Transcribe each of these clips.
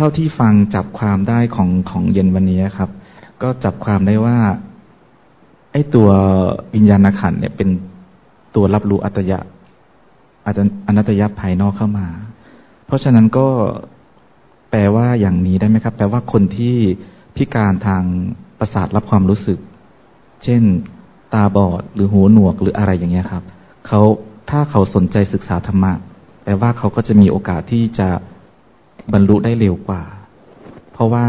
เท่าที่ฟังจับความได้ของของเย็นวันนี้ครับ ก็จับความได้ว่า ไอ้ตัววิญญาณขันเนี่ยเป็นตัวรับรู้อัตยะอนัตยะภายนอกเข้ามา เพราะฉะนั้นก็แปลว่าอย่างนี้ได้ไหมครับ แปลว่าคนที่พิการทางประสาทรับความรู้สึก เช่น ตาบอดหรือหูหนวกหรืออะไรอย่างเงี้ยครับเขาถ้าเขาสนใจศึกษาธรรมะแปลว่าเขาก็จะมีโอกาสที่จะ บรรลุได้เร็วกว่า เพราะว่า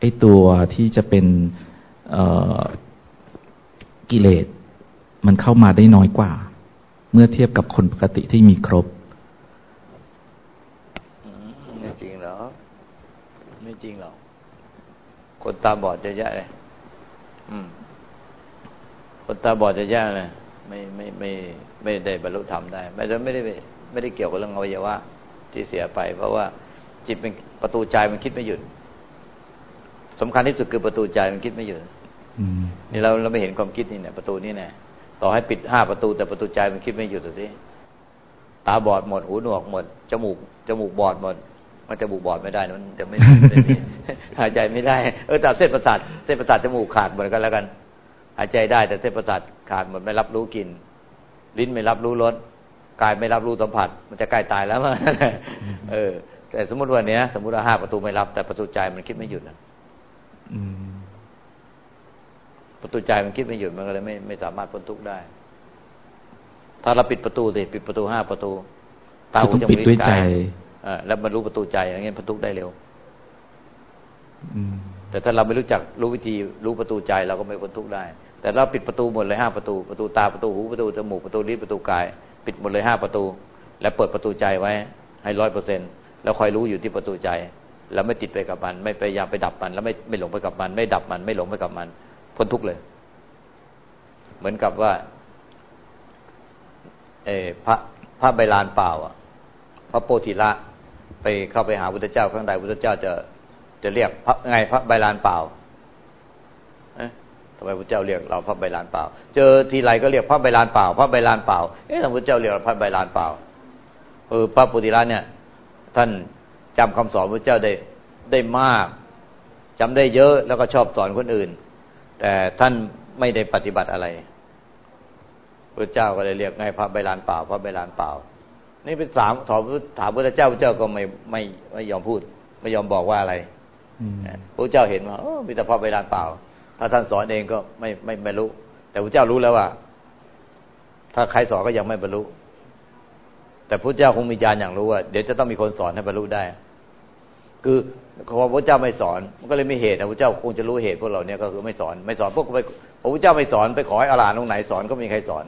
ไอ้ตัวที่จะเป็นกิเลสมันเข้ามาได้น้อยกว่า เมื่อเทียบกับคนปกติที่มีครบไม่จริงหรอ ไม่จริงหรอกคนตาบอดจะแย่เลยคนตาบอดจะแย่เลยไม่ไม่ไม่ไม่ได้บรรลุธรรมได้ไม่ได้ไม่ได้ไม่ได้เกี่ยวกับเรื่องอวัยวะที่เสียไป เพราะว่า จิตเป็นประตูใจมันคิดไม่หยุดสำคัญที่สุดคือประตูใจมันคิดไม่หยุดนี่เราเราไม่เห็นความคิดนี่เนี่ยประตูนี่เนี่ยต่อให้ปิดห้าประตู แต่ประตูใจมันคิดไม่หยุดสิตาบอดหมดหูหนวกหมดจมูกจมูกบอดหมด มันจะบุบอดไม่ได้มันจะไม่หายใจไม่ได้เออแต่เส้นประสาทเส้นประสาทจมูกขาดหมดกันแล้วกัน หายใจได้ แต่เส้นประสาทขาดหมดไม่รับรู้กลิ่นลิ้นไม่รับรู้รสกายไม่รับรู้สัมผัส มันจะใกล้ตายแล้วมั้เออ แต่สมมติวันนี้สมมติว่าห้าประตูไม่รับ แต่ประตูใจมันคิดไม่หยุดนะประตูใจมันคิดไม่หยุดมันก็เลยไม่ไม่สามารถพ้นทุกข์ได้ ถ้าเราปิดประตูสิปิดประตูห้าประตูตาหูจมูกลิ้นกายแล้วบรรลุประตูใจอย่างเงี้ยพ้นทุกข์ได้เร็วแต่ถ้าเราไม่รู้จักรู้วิธีรู้ประตูใจเราก็ไม่พ้นทุกข์ได้ แต่เราปิดประตูหมดเลยห้าประตูประตูตาประตูหูประตูจมูกประตูลิ้นประตูกาย ปิดหมดเลยห้าประตู แล้วเปิดประตูใจไว้ ให้ร้อยเปอร์เซ็น แล้วคอยรู้อยู่ที่ประตูใจ แล้วไม่ติดไปกับมัน ไม่พยายามไปดับมัน แล้วไม่ไม่หลงไปกับมัน ไม่ดับมัน ไม่หลงไปกับมัน พ้นทุกเลย เหมือนกับว่า เอพระพระใบลานเปล่าอะ พระโพธิละ ไปเข้าไปหาพุทธเจ้าข้างใดพุทธเจ้าจะจะเรียกพระไงพระใบลานเปล่าทำไมพระเจ้าเรียกเราพระใบลานเปล่า เจอทีไรก็เรียกพระใบลานเปล่า พระใบลานเปล่า เอ๊ะทำไมพระเจ้าเรียกเราพระใบลานเปล่า เออพระปุถิระเนี่ย ท่านจำคำสอนพระเจ้าได้ได้มากจำได้เยอะแล้วก็ชอบสอนคนอื่น แต่ท่านไม่ได้ปฏิบัติอะไรพระเจ้าก็เลยเรียกไงพระใบลานเปล่า พระใบลานเปล่า นี่เป็นสามถามถามพระเจ้าพระเจ้าก็ไม่ไม่ไม่ยอมพูด ไม่ยอมบอกว่าอะไรพระเจ้าเห็นว่ามีแต่พอเวลานเปล่า ถ้าท่านสอนเองก็ไม่ไม่ไม่รู้แต่พระเจ้ารู้แล้วว่า ถ้าใครสอนก็ยังไม่บรรลุ แต่พระเจ้าคงมีญาณอย่างรู้ว่า เดี๋ยวจะต้องมีคนสอนให้บรรลุได้ คือพอพระเจ้าไม่สอน มันก็เลยไม่เหตุนะพระเจ้าคงจะรู้เหตุพวกเราเนี่ยก็คือไม่สอน ไม่สอนพวกไปพระพุทธเจ้าไม่สอนไปขอให้อาลาตรงไหนสอนก็มีใครสอน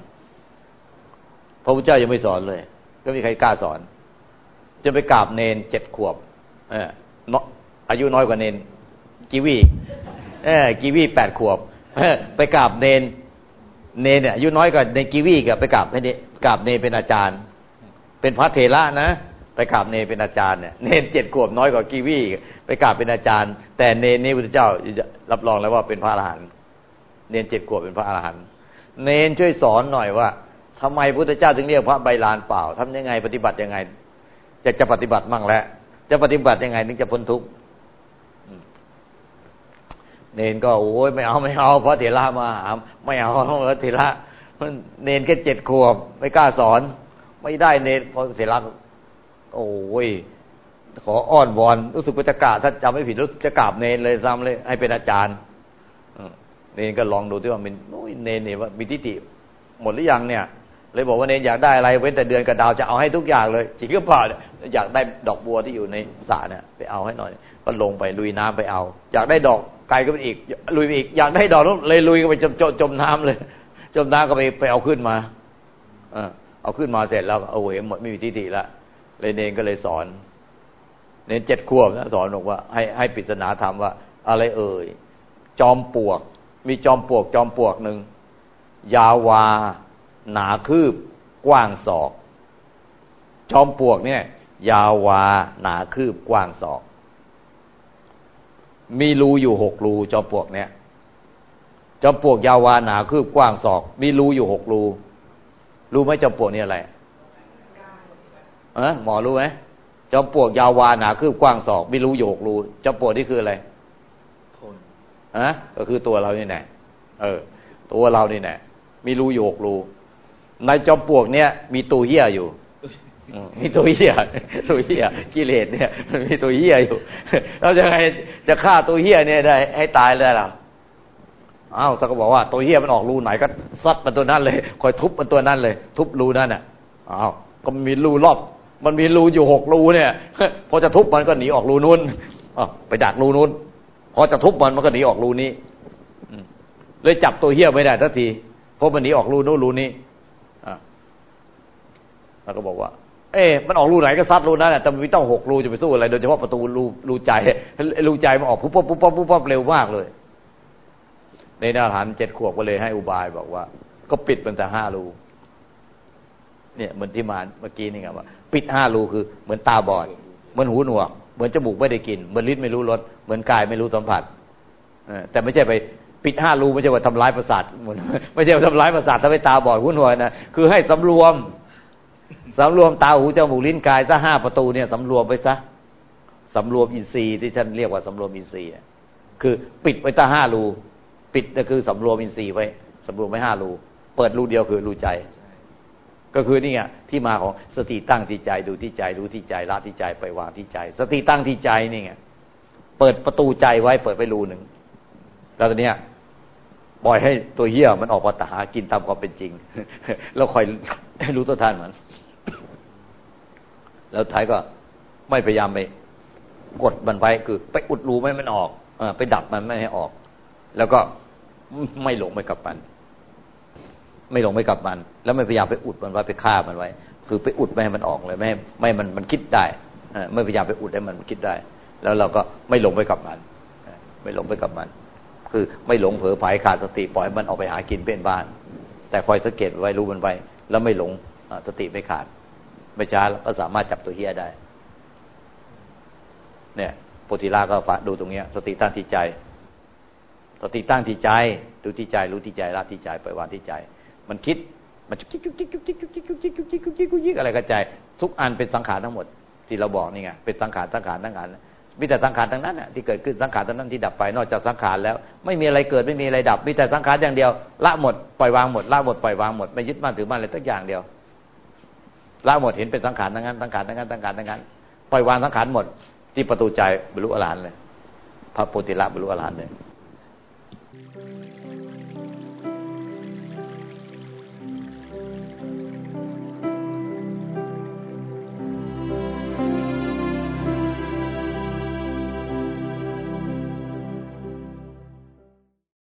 พระพุทธเจ้ายังไม่สอนเลย ก็มีใครกล้าสอน จะไปกราบเนนเจ็ดขวบ เอออายุน้อยกว่าเนนกีวีเออกีวีแปดขวบไปกราบเนน เนนเนี่ยอายุน้อยกว่าเนนกีวีกับไปกราบให้กราบเนนเป็นอาจารย์ เป็นพระเทระนะไปกราบเนเป็นอาจารย์เนี่ยเนเจ็ดขวบน้อยกว่ากีวีไปกราบเป็นอาจารย์ แต่เนนี่พระเจ้ารับรองแล้วว่าเป็นพระอรหันต์เนนเจ็ดขวบเป็นพระอรหันต์เนนช่วยสอนหน่อยว่าทำไมพุทธเจ้าถึงเรียกพระใบลานเปล่าทำยังไงปฏิบัติยังไงจะจะปฏิบัติมั่งแล้วจะปฏิบัติยังไงถึงจะพ้นทุกข์เนนก็โอ้ยไม่เอาไม่เอาเพราะเถระมาหามไม่เอาเพราะเถระมันเนนแค่เจ็ดขวบไม่กล้าสอน ไม่ได้เนนเพราะเถระโอ้ยขออ้อนวอนรู้สึกว่าจะกราบถ้าจำไม่ผิดรู้จะกราบเนนเลยซ้ำเลย ให้เป็นอาจารย์เนนก็ลองดูที่ว่ามันเนนเนี่ยว่ามีทิฏฐิหมดหรือยังเนี่ย เลยบอกว่าเนนอยากได้อะไรเว้นแต่เดือนกับดาวจะเอาให้ทุกอย่างเลยจริงก็เปล่าอยากได้ดอกบัวที่อยู่ในสระเนี่ยไปเอาให้หน่อย ก็ลงไปลุยน้ำไปเอา อยากได้ดอกไกลก็ไปอีก ลุยไปอีก อยากได้ดอกเลยลุยก็ไปจมจมน้ำเลย จมน้ำก็ไปไปเอาขึ้นมา เอาขึ้นมาเสร็จแล้วโอ้โหหมดไม่มีทิฏฐิละเลยเนนก็เลยสอน เนนเจ็ดขวบนะสอนบอกว่า ให้ให้ปริศนาธรรมว่า อะไรเอ่ย จอมปลวก มีจอมปลวก จอมปลวกหนึ่งยาวา หนาคืบ กว้างศอก จอมปลวกเนี่ย ยาวา หนาคืบ กว้างศอก มีรูอยู่หกรู จอมปลวกเนี่ย จอมปลวกยาวา หนาคืบ กว้างศอก มีรูอยู่หกรู รู้ไหมจอมปลวกนี่อะไรเออหมอรู้ไหมจอมปลวกยาววาหนาคืบกว้างศอกไม่รู้โยกรู้จอมปลวกนี่คืออะไรคนอะก็คือตัวเรานี่แน่เออ ตัวเรานี่แน่มีรูโยกรูในจอมปลวกเนี่ย มีตัวเหี้ยอยู่มีตัวเหี้ยตัวเหี้ยกิเลสเนี่ยมันมีตัวเหี้ยอยู่เราจะไงจะฆ่าตัวเหี้ยเนี่ยได้ ให้ตายเลยล่ะอ้ อาวถ้าก็บอกว่าตัวเหี้ยมันออกรูไหนก็ซัดมันตัวนั้นเลย คอยทุบมันตัวนั้นเลย ทุบรูนั่นน่ะอ้าวก็มีรูรอบ มันมีรูอยู่หกรูเนี่ยพอจะทุบมันก็หนีออกรูนู้นอ๋อไปดักรูนู้นพอจะทุบมันมันก็หนีออกรูนี้เลยจับตัวเหี้ยไม่ได้ทันทีเพราะมันหนีออกรูนู้นรูนี้อ่าแล้วก็บอกว่า เอ๊มันออกรูไหนก็ซัดรูนั้นแหละแต่มันไม่ต้องหกรูจะไปสู้อะไรโดยเฉพาะประตูรูรูใจรูใจมันออกปุ๊บปุ๊บปุ๊บปุ๊บปุ๊บเร็วมากเลย ในนาฐานเจ็ดขวบก็เลยให้อุบายบอกว่า ก็ปิดมันแต่ห้ารูเนี่ยเหมือนที่มาเมื่อกี้นี่ไงว่า ปิดห้ารูคือ เหมือนตาบอด เหมือนหูหนวก เหมือนจมูกไม่ได้กิน เหมือนลิ้นไม่รู้รสเหมือนกายไม่รู้สัมผัสแต่ไม่ใช่ไปปิดห้ารูไม่ใช่ว่าทำร้ายประสาทไม่ใช่ว่าทำร้ายประสาททำให้ตาบอดหูหนวกนะคือให้สำรวมสำรวมตาหูจมูกลิ้นกายซะห้าประตูเนี่ยสำรวมไปซะสำรวมอินทรีย์ที่ท่านเรียกว่าสำรวมอินทรีย์คือ ปิดไว้ตั้งห้ารู ปิดก็คือสำรวมอินทรีย์ไว้สำรวมไว้ห้ารูเปิดรูเดียวคือรูใจ ก็คือนี่ไงที่มาของสติตั้งที่ใจดูที่ใจรู้ที่ใจละที่ใจไปวางที่ใจ สติตั้งที่ใจนี่ไงเปิดประตูใจไว้เปิดไปรูหนึ่งแล้วตอนนี้ยปล่อยให้ตัวเหี้ยมันออกมาตาหากินตามความเป็นจริง แล้วคอยรู้ตัวท่านมัน แล้วท้ายก็ไม่พยายามไปกดมันไว้คือ ไปอุดรูไม่มันออกอไปดับมันไม่ให้ออก แล้วก็ไม่หลงไปกับมัน ไม่หลงไปกับมัน แล้วไม่พยายามไปอุดมันไว้ไปฆ่ามันไว้ คือไปอุดไม่ให้มันออกเลย ไม่ ไม่มันมันคิดได้ไม่พยายามไปอุดให้มันคิดได้ แล้วเราก็ไม่หลงไปกับมันไม่หลงไปกับมัน คือไม่หลงเผลอผายขาดสติปล่อยมันออกไปหากินเป็นบ้าน แต่คอยสังเกตไว้รู้มันไว้ แล้วไม่หลงสติไม่ขาด ไม่ช้าก็สามารถจับตัวเฮียได้ เนี่ยโพธิราก็ฝาดูตรงเนี้ย สติตั้งที่ใจ สติตั้งที่ใจดูที่ใจรู้ที่ใจละที่ใจปล่อยวางที่ใจ มันคิดมันจุกจิกจุกจิกจุกจิกจุกจิกจุกจิกจุกจิกจุกจิกจุกจิกอะไรกระจายทุกอันเป็นสังขารทั้งหมดที่เราบอกนี่ไงเป็นสังขารสังขารสังขารมีแต่สังขารทั้งนั้นที่เกิดขึ้นสังขารทั้งนั้นที่ดับไปนอกจากสังขารแล้ว ไม่มีอะไรเกิดไม่มีอะไรดับ มีแต่สังขารอย่างเดียว ละหมดปล่อยวางหมดละหมดปล่อยวางหมดไม่ยึดมั่นถือมั่นอะไรสักอย่างเดียวละหมดเห็นเป็นสังขารทั้งนั้นสังขารทั้งนั้นสังขารทั้งนั้นปล่อยวางสังขารหมด ที่ประตูใจบรรลุอรหันต์เลย พระโพธิละบรรลุอรหันต์เลย Thank you.